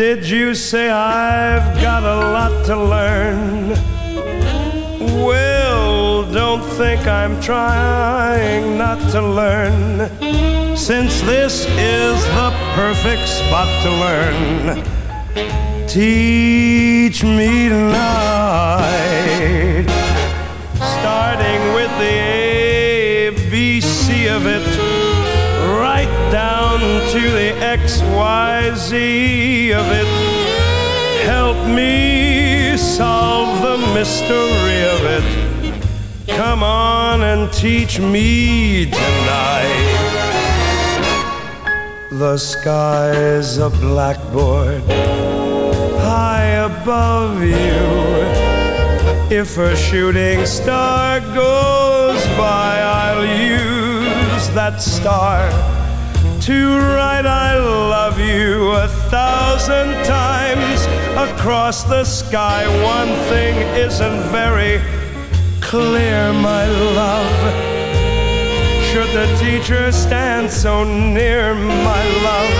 Did you say I've got a lot to learn? Well, don't think I'm trying not to learn, since this is the perfect spot to learn. Teach me tonight, starting with the ABC of it to the XYZ of it. Help me solve the mystery of it. Come on and teach me tonight. The sky's a blackboard high above you. If a shooting star goes by, I'll use that star to write I love you a thousand times across the sky. One thing isn't very clear, my love. Should the teacher stand so near, my love?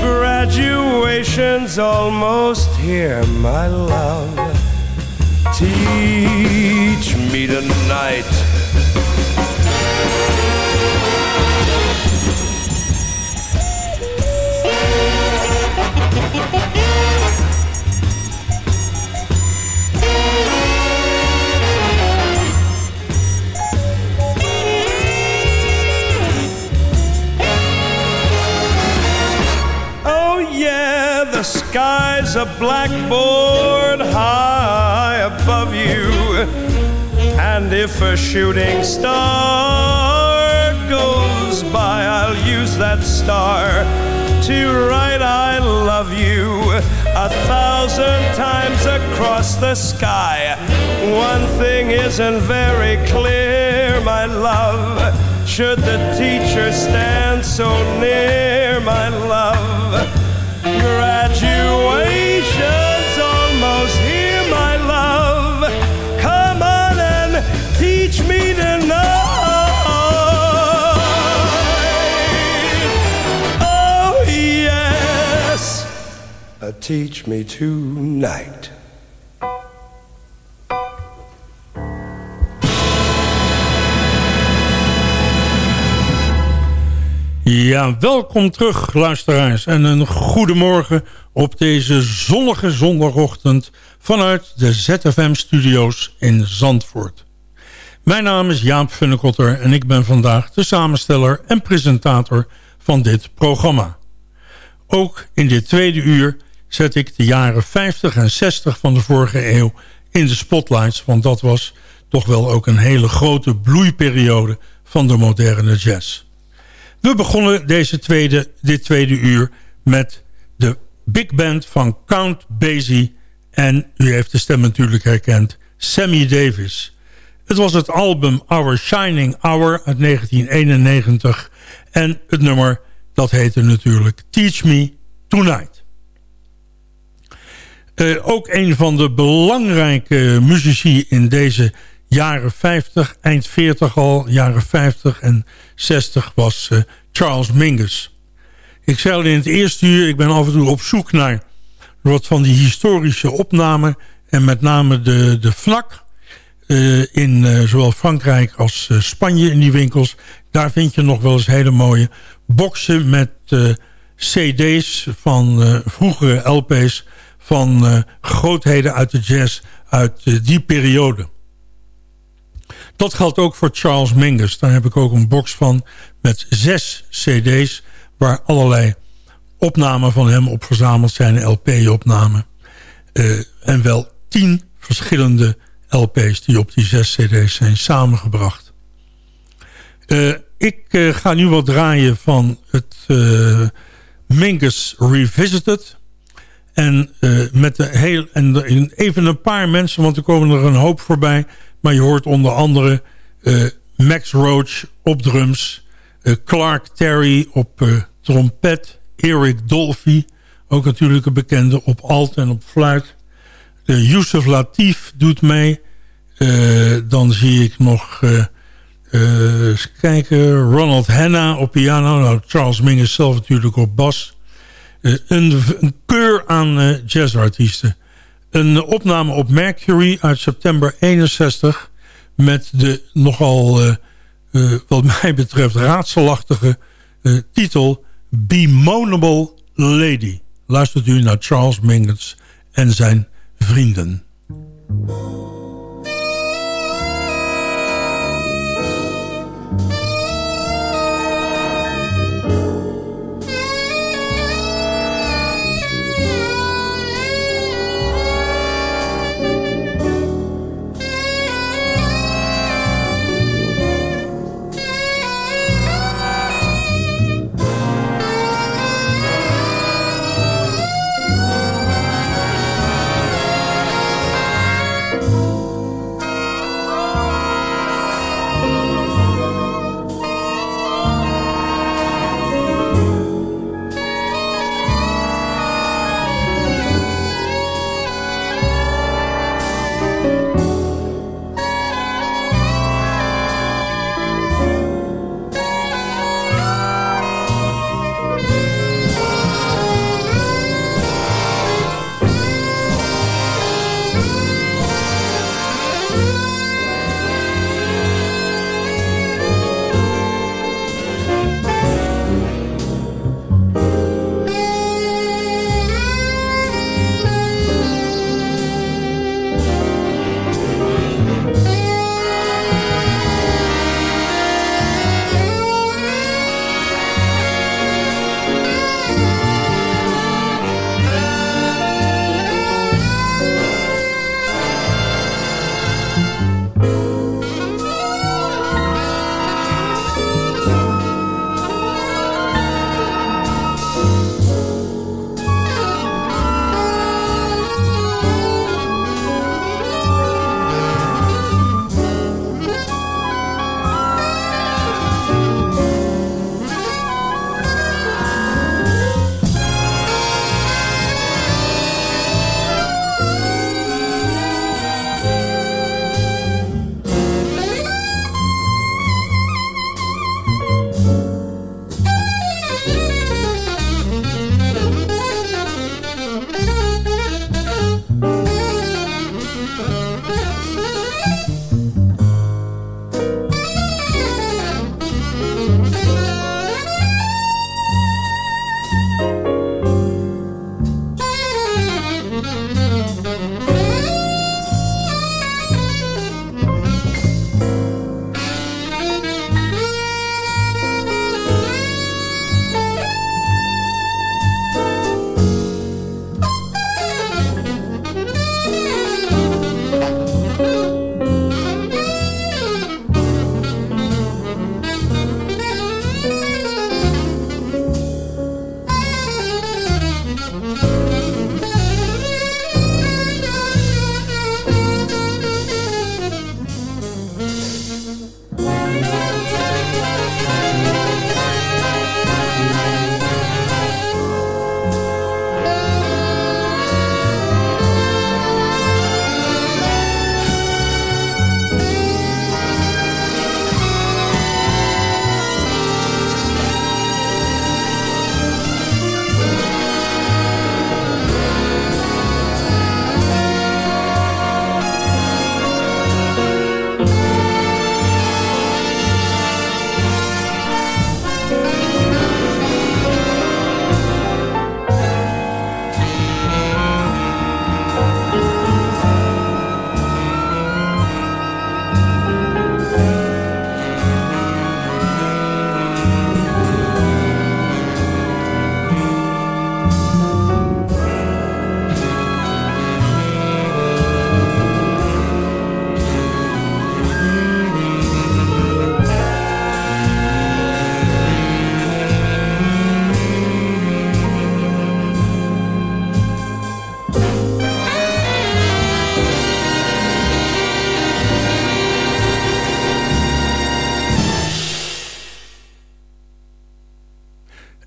Graduation's almost here, my love. Teach me tonight sky's a blackboard high above you. And if a shooting star goes by, I'll use that star to write I love you a thousand times across the sky. One thing isn't very clear, my love. Should the teacher stand so near, my love? Graduation's almost here, my love. Come on and teach me tonight. Oh, yes. Uh, teach me tonight. Ja, welkom terug luisteraars en een goedemorgen op deze zonnige zondagochtend vanuit de ZFM-studio's in Zandvoort. Mijn naam is Jaap Funnekotter en ik ben vandaag de samensteller en presentator van dit programma. Ook in dit tweede uur zet ik de jaren 50 en 60 van de vorige eeuw in de spotlights, want dat was toch wel ook een hele grote bloeiperiode van de moderne jazz. We begonnen deze tweede, dit tweede uur met de big band van Count Basie... en u heeft de stem natuurlijk herkend, Sammy Davis. Het was het album Our Shining Hour uit 1991... en het nummer dat heette natuurlijk Teach Me Tonight. Uh, ook een van de belangrijke muzici in deze jaren 50, eind 40 al, jaren 50 en 60 was uh, Charles Mingus. Ik zei al in het eerste uur, ik ben af en toe op zoek naar wat van die historische opnamen. En met name de, de vlak uh, in uh, zowel Frankrijk als Spanje in die winkels. Daar vind je nog wel eens hele mooie boxen met cd's van vroegere LP's van grootheden uit de jazz uit die periode. Dat geldt ook voor Charles Mingus. Daar heb ik ook een box van met zes cd's... waar allerlei opnamen van hem op verzameld zijn, LP-opnamen. en wel tien verschillende LP's die op die zes cd's zijn samengebracht. ik ga nu wat draaien van het Mingus Revisited... En, met de heel, en even een paar mensen, want er komen er een hoop voorbij. Maar je hoort onder andere Max Roach op drums. Clark Terry op trompet. Eric Dolphy, ook natuurlijk een bekende op alt en op fluit. Uh, Yusuf Latif doet mee. Dan zie ik nog... Uh, kijken. Ronald Hanna op piano. Nou, Charles Mingus zelf natuurlijk op bas. Een, een, keur aan jazzartiesten. Een opname op Mercury uit september 61... met de nogal, wat mij betreft, raadselachtige titel... Bemoanable Lady. Luistert u naar Charles Mingus en zijn vrienden.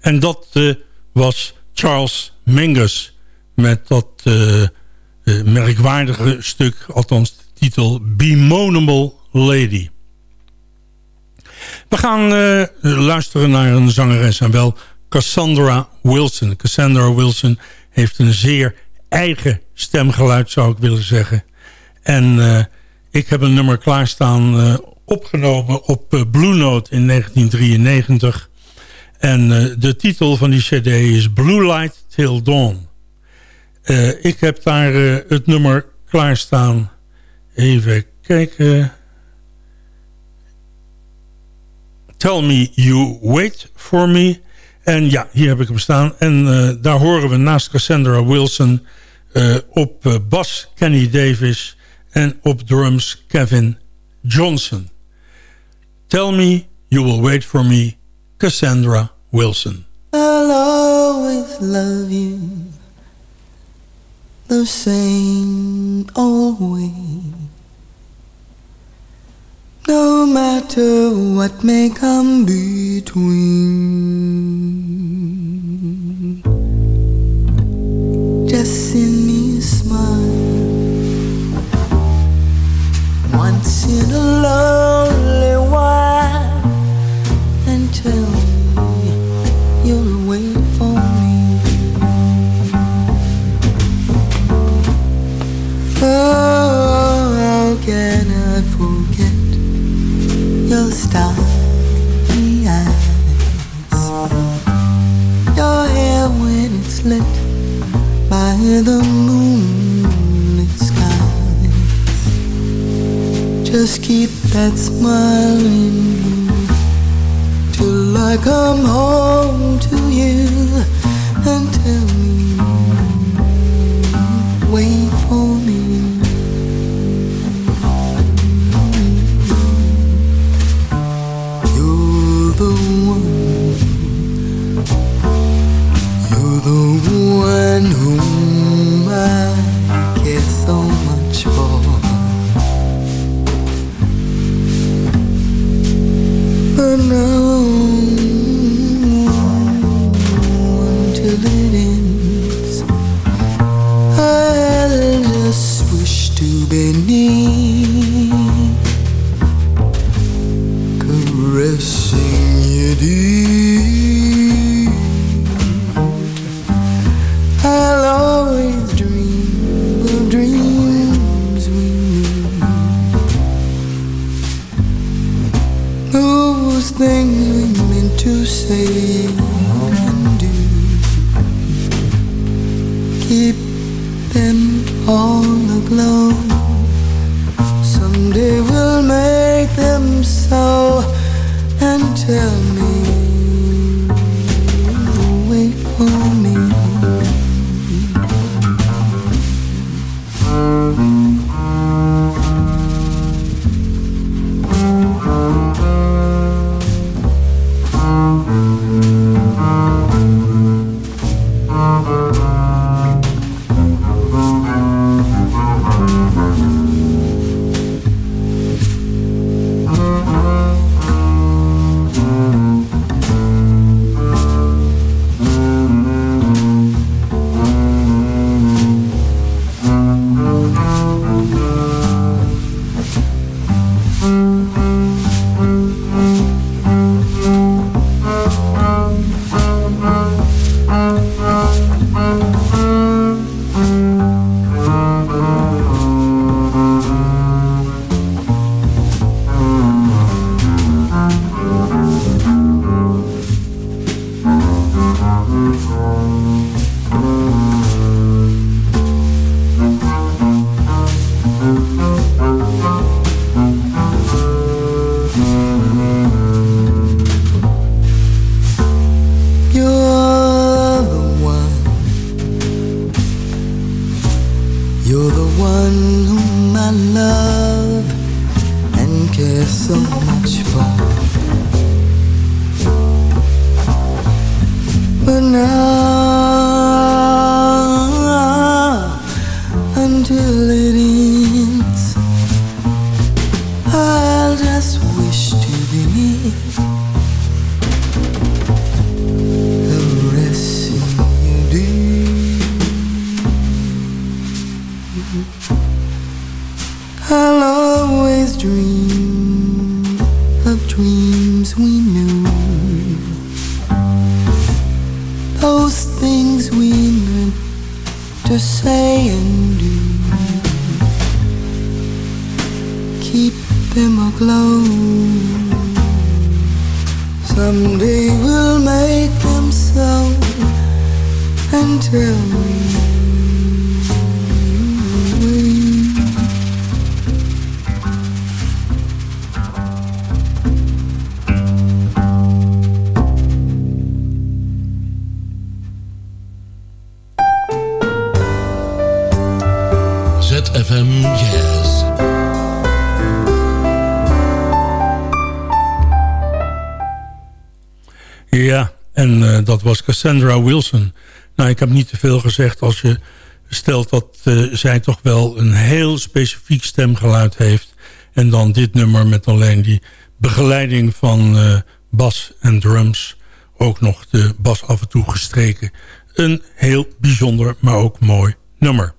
En dat was Charles Mingus met dat merkwaardige stuk, althans de titel Bemoanable Lady. We gaan luisteren naar een zangeres en wel Cassandra Wilson. Cassandra Wilson heeft een zeer eigen stemgeluid, zou ik willen zeggen. En ik heb een nummer klaarstaan opgenomen op Blue Note in 1993. En de titel van die cd is Blue Light Till Dawn. ik heb daar het nummer klaarstaan. Even kijken. Tell me you wait for me. En ja, hier heb ik hem staan. En daar horen we naast Cassandra Wilson op bas Kenny Davis en op drums Kevin Johnson. Tell me you will wait for me, Cassandra Wilson. I'll always love you the same old way. No matter what may come between, just send me a smile once in a lonely Just keep that smile in you I come home to you And tell me. Wait for me. You're the one. You're the one whom I care so much for Cassandra Wilson. Nou, ik heb niet te veel gezegd als je stelt dat uh, zij toch wel een heel specifiek stemgeluid heeft. En dan dit nummer met alleen die begeleiding van uh, bas en drums. Ook nog de bas af en toe gestreken. Een heel bijzonder, maar ook mooi nummer.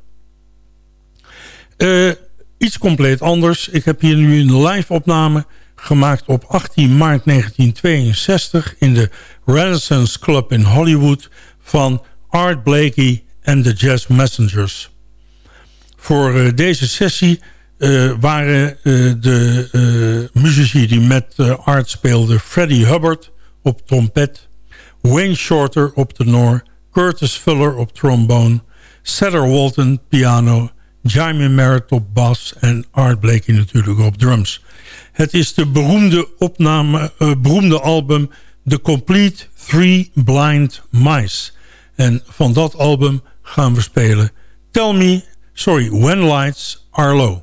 Uh, iets compleet anders. Ik heb hier nu een live opname gemaakt op 18 maart 1962... in de Renaissance Club in Hollywood van Art Blakey en de Jazz Messengers. Voor uh, deze sessie uh, waren de muzici die met Art speelden... Freddie Hubbard op trompet... Wayne Shorter op tenor... Curtis Fuller op trombone... Cedar Walton piano... Jaime Merritt op bas en Art Blakey natuurlijk op drums. Het is de beroemde, opname, eh, beroemde album The Complete Three Blind Mice. En van dat album gaan we spelen Tell Me, sorry, When Lights Are Low.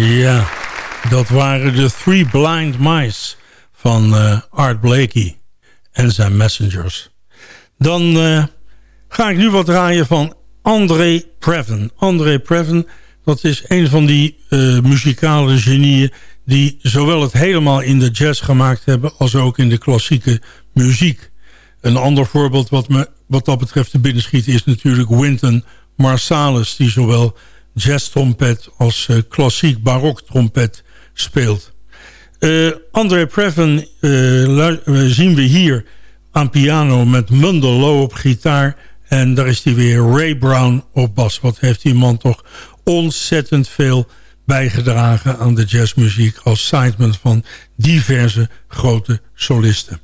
Ja, dat waren de Three Blind Mice van uh, Art Blakey en zijn Messengers. Dan uh, ga ik nu wat draaien van André Previn. André Previn, dat is een van die uh, muzikale genieën... die zowel het helemaal in de jazz gemaakt hebben... als ook in de klassieke muziek. Een ander voorbeeld wat me wat dat betreft te binnenschiet... is natuurlijk Wynton Marsalis... die zowel jazz-trompet als uh, klassiek barok trompet speelt. Uh, André Previn uh, zien we hier aan piano met Mundell Low op gitaar. En daar is hij weer Ray Brown op bas. Wat heeft die man toch ontzettend veel bijgedragen aan de jazzmuziek... als sideman van diverse grote solisten.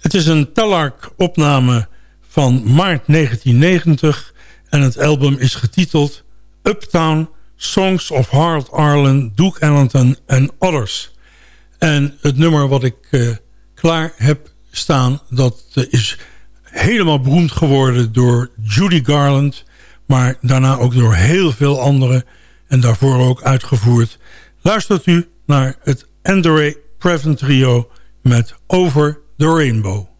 Het is een Talark-opname van maart 1990... En het album is getiteld Uptown Songs of Harold Arlen, Duke Ellington en Others. En het nummer wat ik uh, klaar heb staan... dat uh, is helemaal beroemd geworden door Judy Garland... maar daarna ook door heel veel anderen... en daarvoor ook uitgevoerd. Luistert u naar het Andre Previn Trio met Over the Rainbow.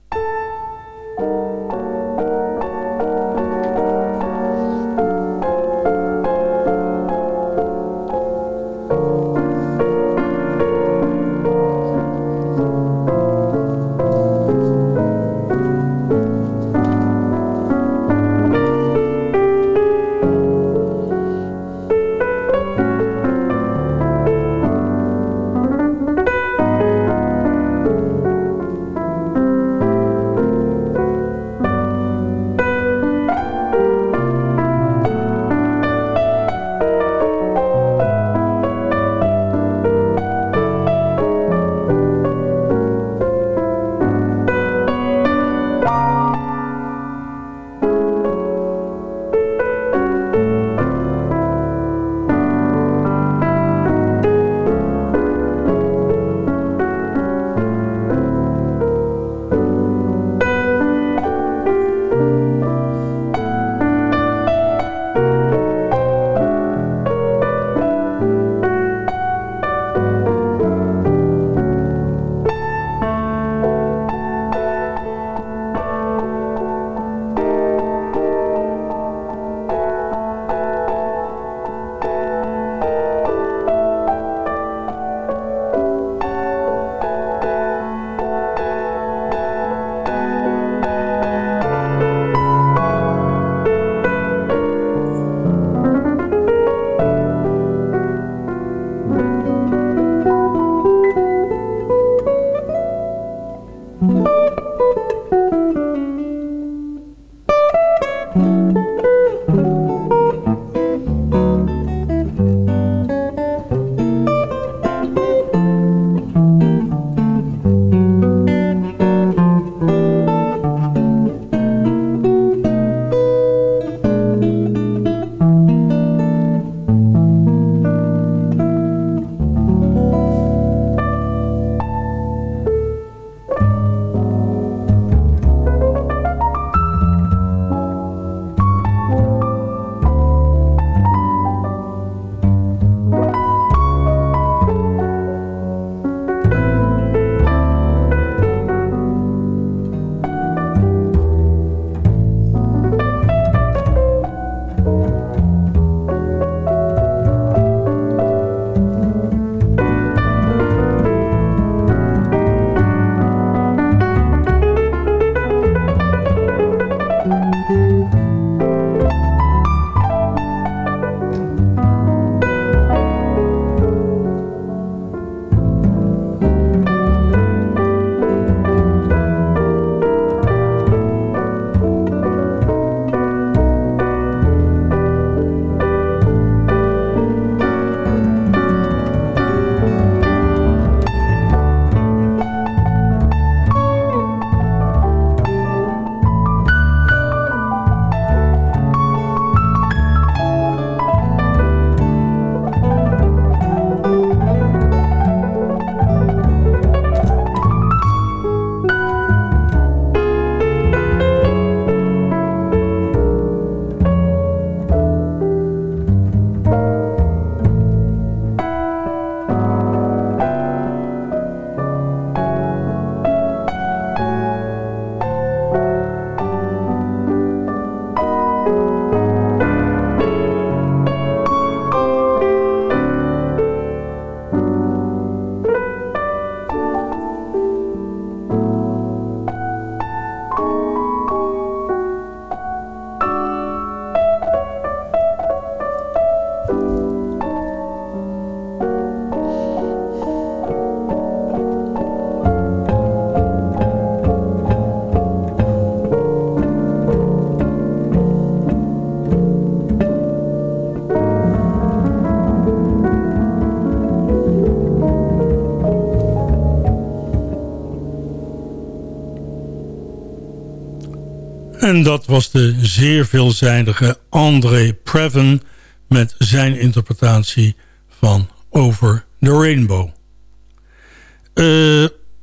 Dat was de zeer veelzijdige André Previn... met zijn interpretatie van Over the Rainbow. Uh,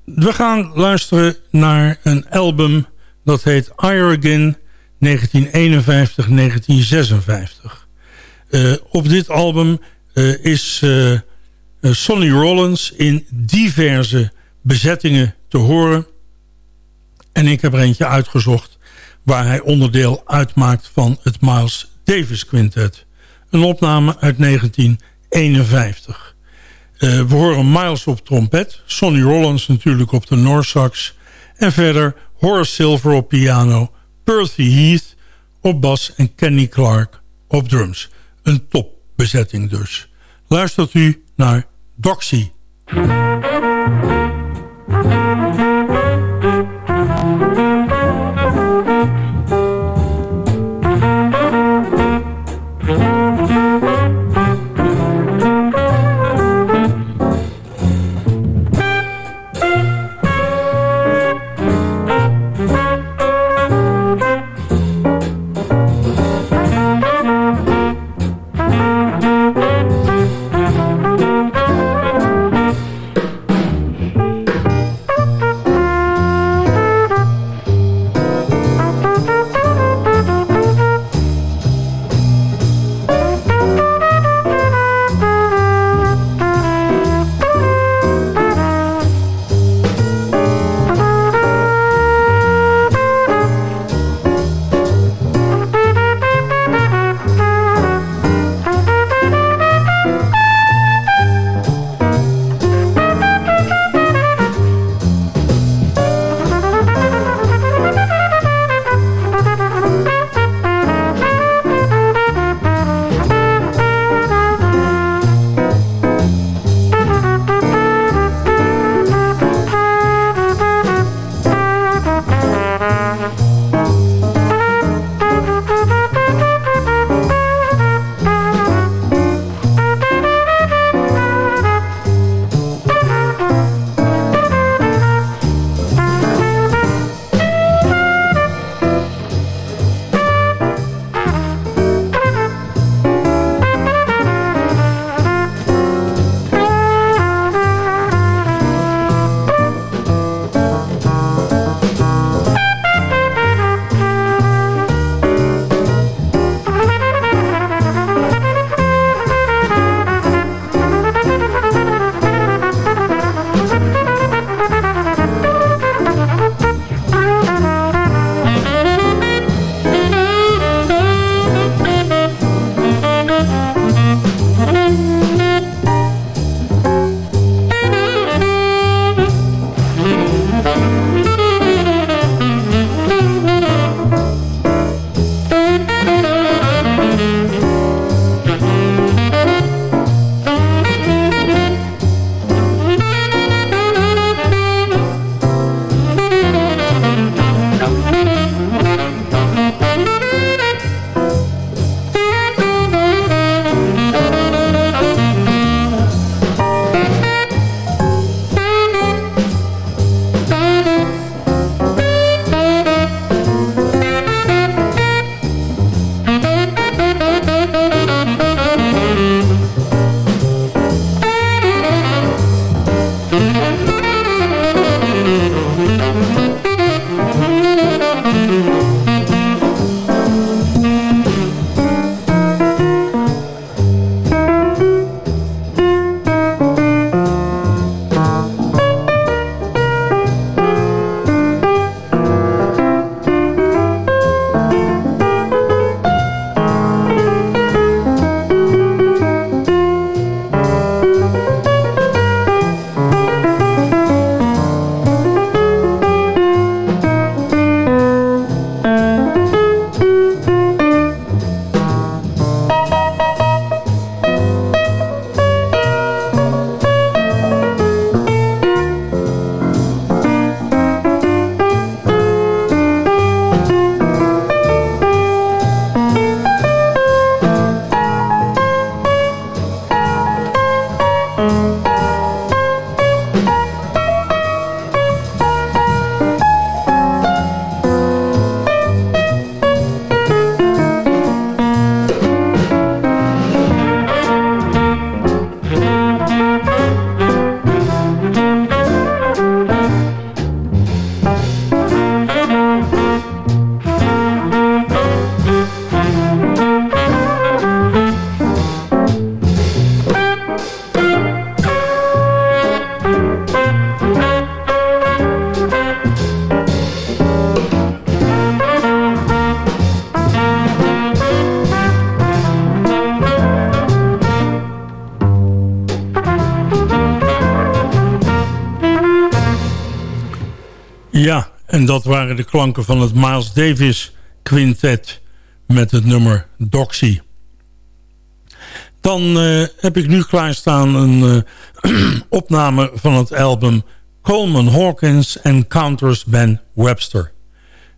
we gaan luisteren naar een album dat heet Again 1951-1956. Uh, op dit album uh, is Sonny Rollins in diverse bezettingen te horen. En ik heb er eentje uitgezocht waar hij onderdeel uitmaakt van het Miles Davis Quintet. Een opname uit 1951. Uh, we horen Miles op trompet, Sonny Rollins natuurlijk op de Noorsax... en verder Horace Silver op piano, Percy Heath op bas en Kenny Clark op drums. Een topbezetting dus. Luistert u naar Doxy. En dat waren de klanken van het Miles Davis Quintet met het nummer Doxy. Dan uh, heb ik nu klaarstaan een uh, opname van het album Coleman Hawkins Encounters Ben Webster.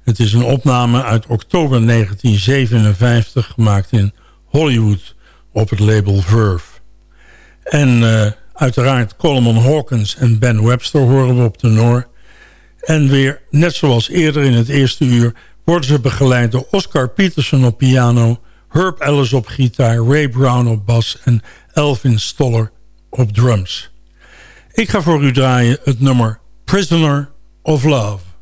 Het is een opname uit oktober 1957 gemaakt in Hollywood op het label Verve. En uh, uiteraard Coleman Hawkins en Ben Webster horen we op de Noor. En weer, net zoals eerder in het eerste uur... worden ze begeleid door Oscar Peterson op piano... Herb Ellis op gitaar, Ray Brown op bas... en Elvin Stoller op drums. Ik ga voor u draaien het nummer Prisoner of Love.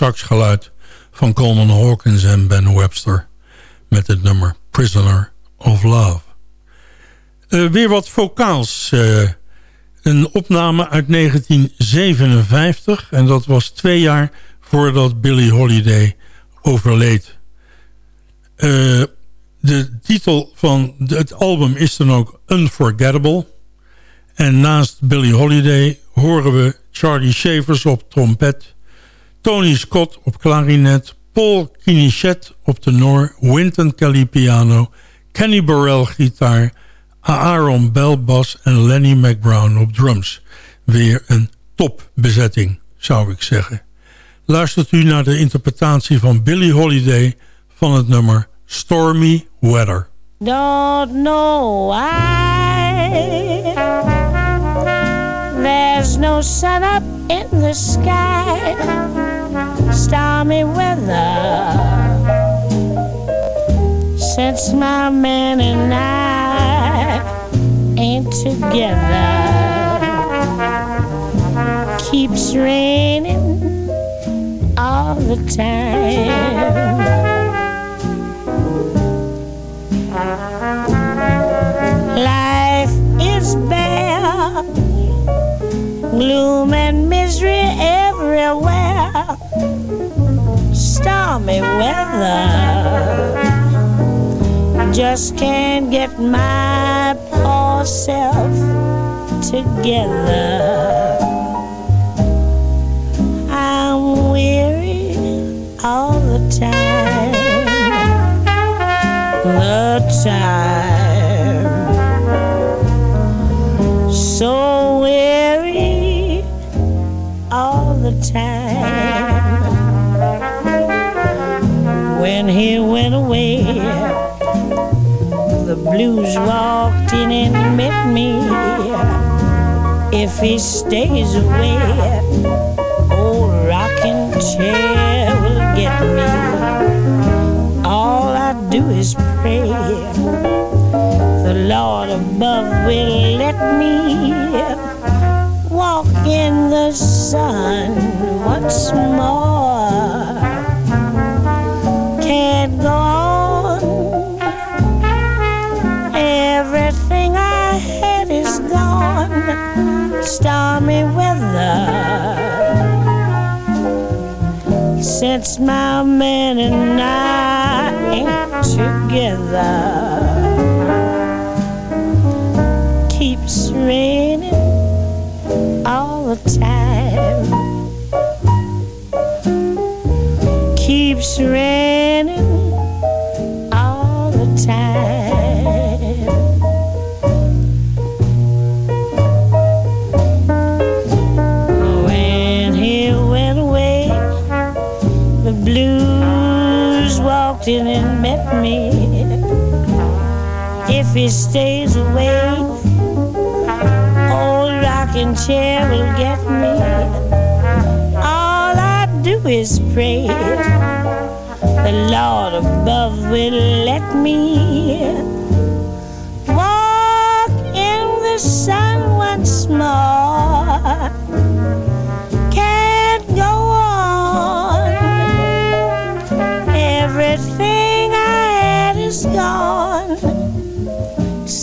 Saxgeluid van Coleman Hawkins en Ben Webster met het nummer Prisoner of Love. Uh, weer wat vocaals. Uh, een opname uit 1957 en dat was twee jaar voordat Billie Holiday overleed. Uh, de titel van het album is dan ook Unforgettable. En naast Billie Holiday horen we Charlie Shavers op trompet... Tony Scott op klarinet... Paul Kinichet op tenor... Wynton Kelly piano... Kenny Burrell gitaar... Aaron Bell bas en Lenny McBrown op drums. Weer een topbezetting, zou ik zeggen. Luistert u naar de interpretatie van Billie Holiday... van het nummer Stormy Weather. Don't know why There's no sun up in the sky Stormy weather. Since my man and I ain't together. Keeps raining all the time. Life is bare, gloom stormy weather. Just can't get my poor self together. I'm weary all the time. The time so weary all the time. Blues walked in and met me. If he stays away, old rocking chair will get me. All I do is pray the Lord above will let me walk in the sun once more. Stormy weather. Since my man and I ain't together. Keeps raining all the time. Keeps raining in and met me. If he stays away, old rocking chair will get me. All I do is pray. The Lord above will let me walk in the sun once more.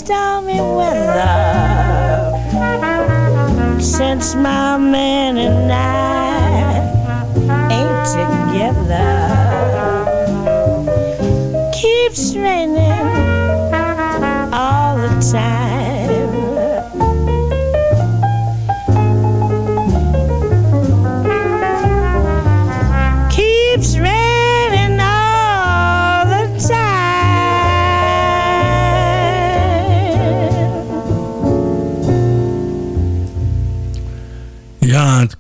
Stormy weather since my man and I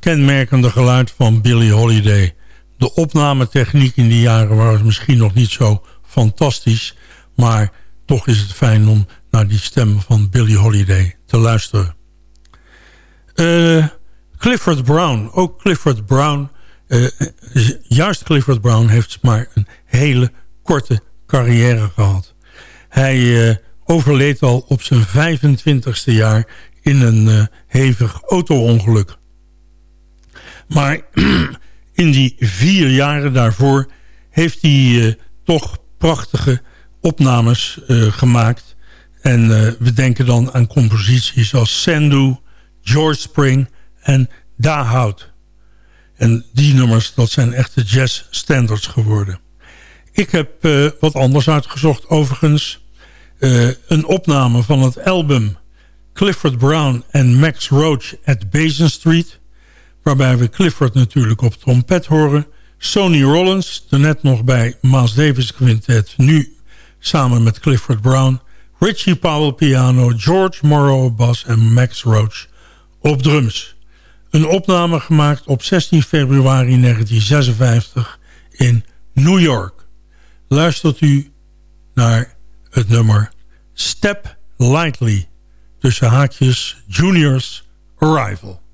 kenmerkende geluid van Billie Holiday. De opnametechniek in die jaren was misschien nog niet zo fantastisch... maar toch is het fijn om naar die stem van Billie Holiday te luisteren. Uh, Clifford Brown, ook Clifford Brown... Uh, juist Clifford Brown heeft maar een hele korte carrière gehad. Hij overleed al op zijn 25ste jaar in een hevig auto-ongeluk. Maar in die vier jaren daarvoor heeft hij toch prachtige opnames gemaakt. En we denken dan aan composities als Sandu, George Spring en Dahout. En die nummers, dat zijn echte jazz standards geworden. Ik heb wat anders uitgezocht overigens. een opname van het album Clifford Brown en Max Roach at Basin Street. Waarbij we Clifford natuurlijk op trompet horen. Sonny Rollins, net nog bij Miles Davis Quintet. Nu samen met Clifford Brown. Richie Powell piano, George Morrow bas en Max Roach op drums. Een opname gemaakt op 16 februari 1956 in New York. Luistert u naar het nummer Step Lightly tussen haakjes Juniors Arrival.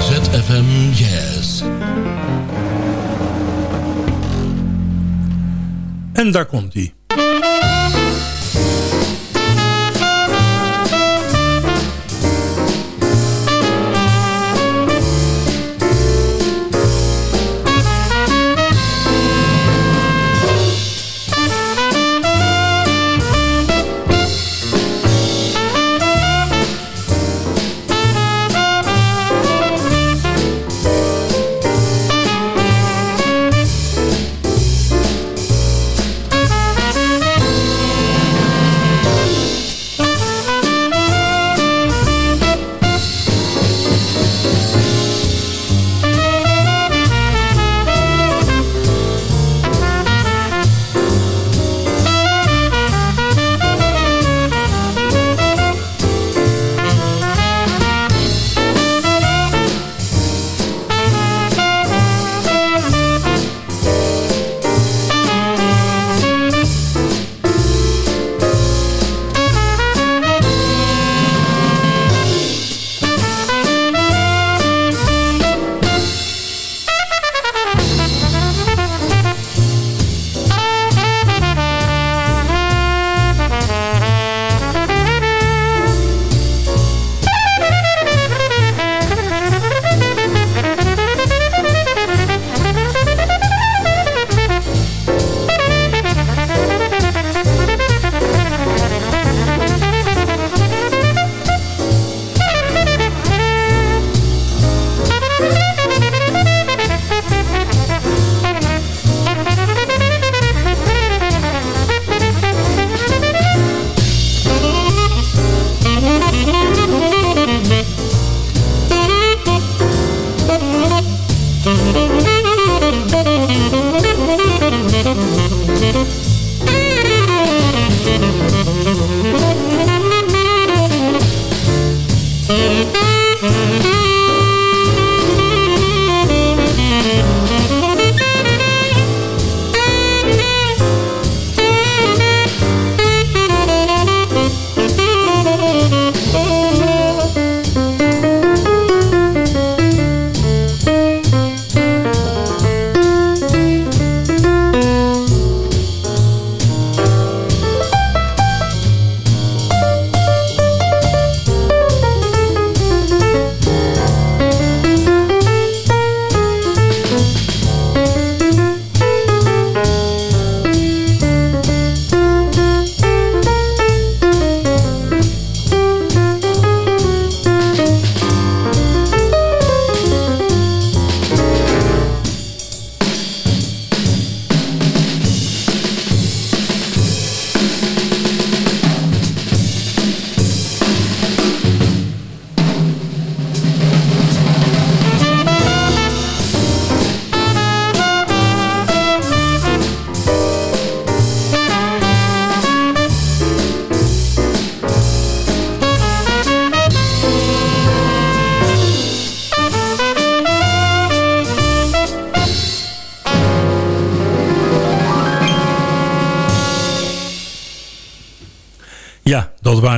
ZFM Jazz. En daar komt hij.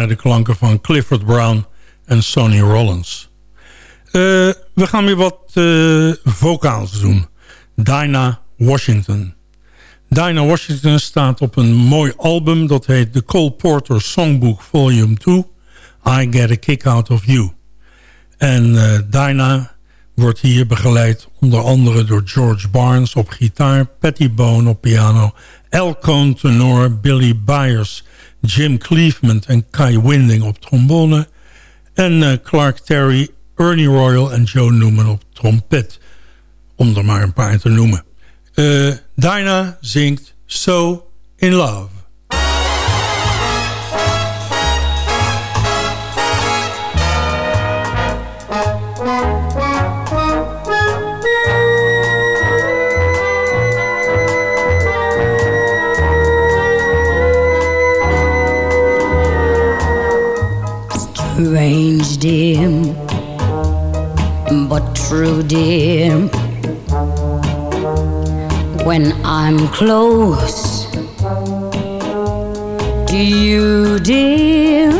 De klanken van Clifford Brown en Sonny Rollins. Uh, we gaan weer wat uh, vocaals doen. Dinah Washington. Dinah Washington staat op een mooi album... dat heet The Cole Porter Songbook Volume 2... I Get a Kick Out of You. En uh, Dinah wordt hier begeleid onder andere door George Barnes op gitaar... Patty Bone op piano, Al Cohn tenor, Billy Byers... Jim Cleveland en Kai Winding op trombone... en eh, Clark Terry, Ernie Royal en Joe Newman op trompet. Om er maar een paar te noemen. Uh, Dinah zingt So In Love. Strange, dear, but true, dear. When I'm close to you, dear,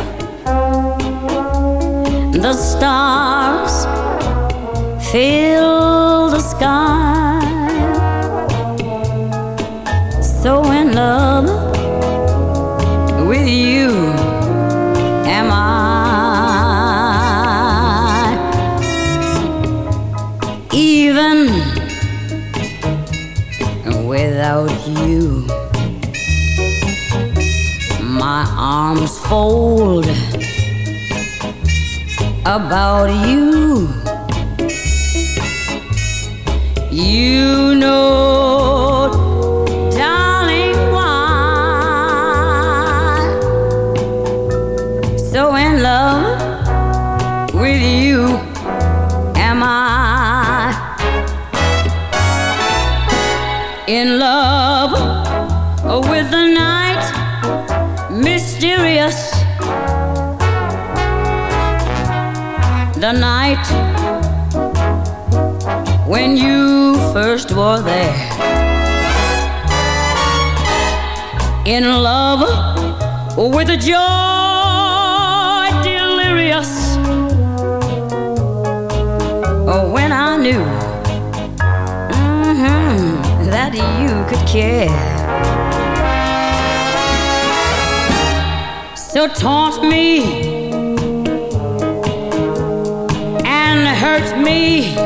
the stars fill the sky. So in love arms fold about you. You know, In love with a joy delirious. When I knew mhm, that you could care. So taunt me and hurt me,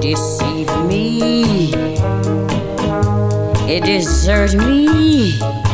deceive desert me.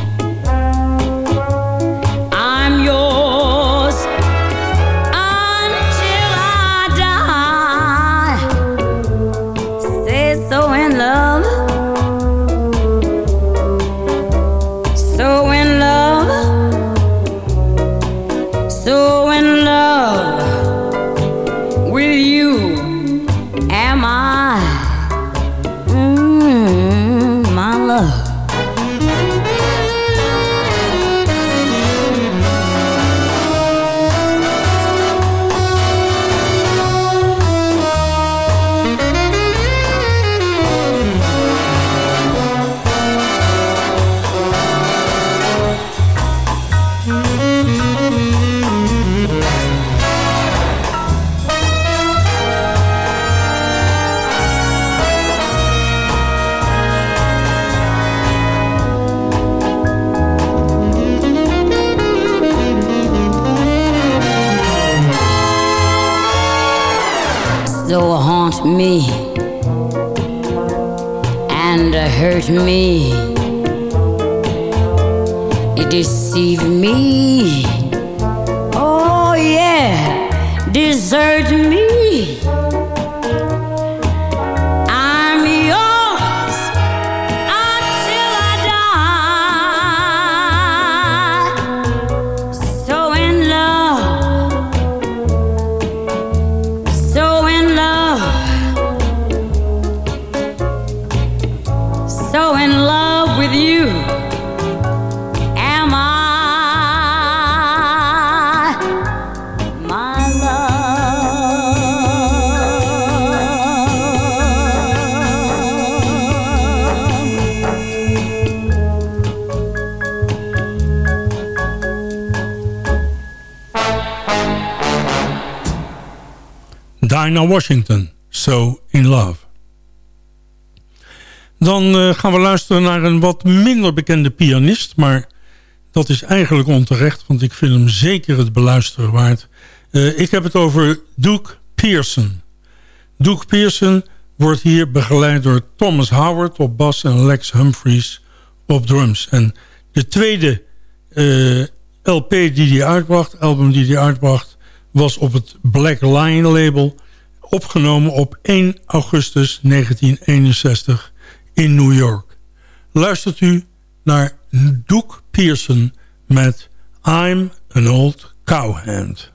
Dinah Washington, So in Love. Dan eh, gaan we luisteren naar een wat minder bekende pianist... maar dat is eigenlijk onterecht, want ik vind hem zeker het beluisteren waard. Uh, ik heb het over Duke Pearson. Duke Pearson wordt hier begeleid door Thomas Howard op bas en Lex Humphries op drums. En de tweede uh, LP die hij uitbracht, album die hij uitbracht... was op het Black Lion label opgenomen op 1 augustus 1961 in New York. Luistert u naar Duke Pearson met I'm an Old Cowhand.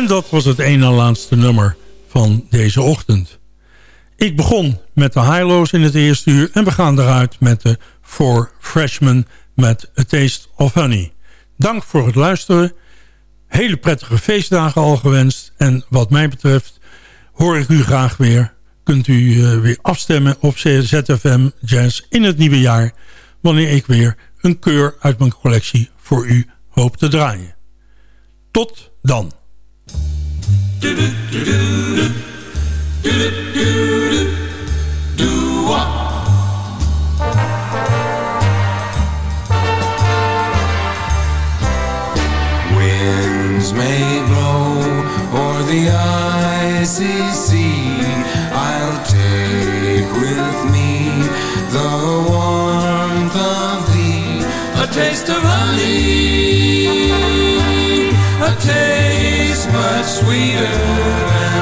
Dat was het ene laatste nummer van deze ochtend. Ik begon met de high-lows in het eerste uur... en we gaan eruit met de Four Freshmen met A Taste of Honey. Dank voor het luisteren. Hele prettige feestdagen al gewenst. En wat mij betreft hoor ik u graag weer. Kunt u uh, weer afstemmen op ZFM Jazz in het nieuwe jaar... wanneer ik weer een keur uit mijn collectie voor u hoop te draaien. Tot dan. Taste of honey, a taste much sweeter. than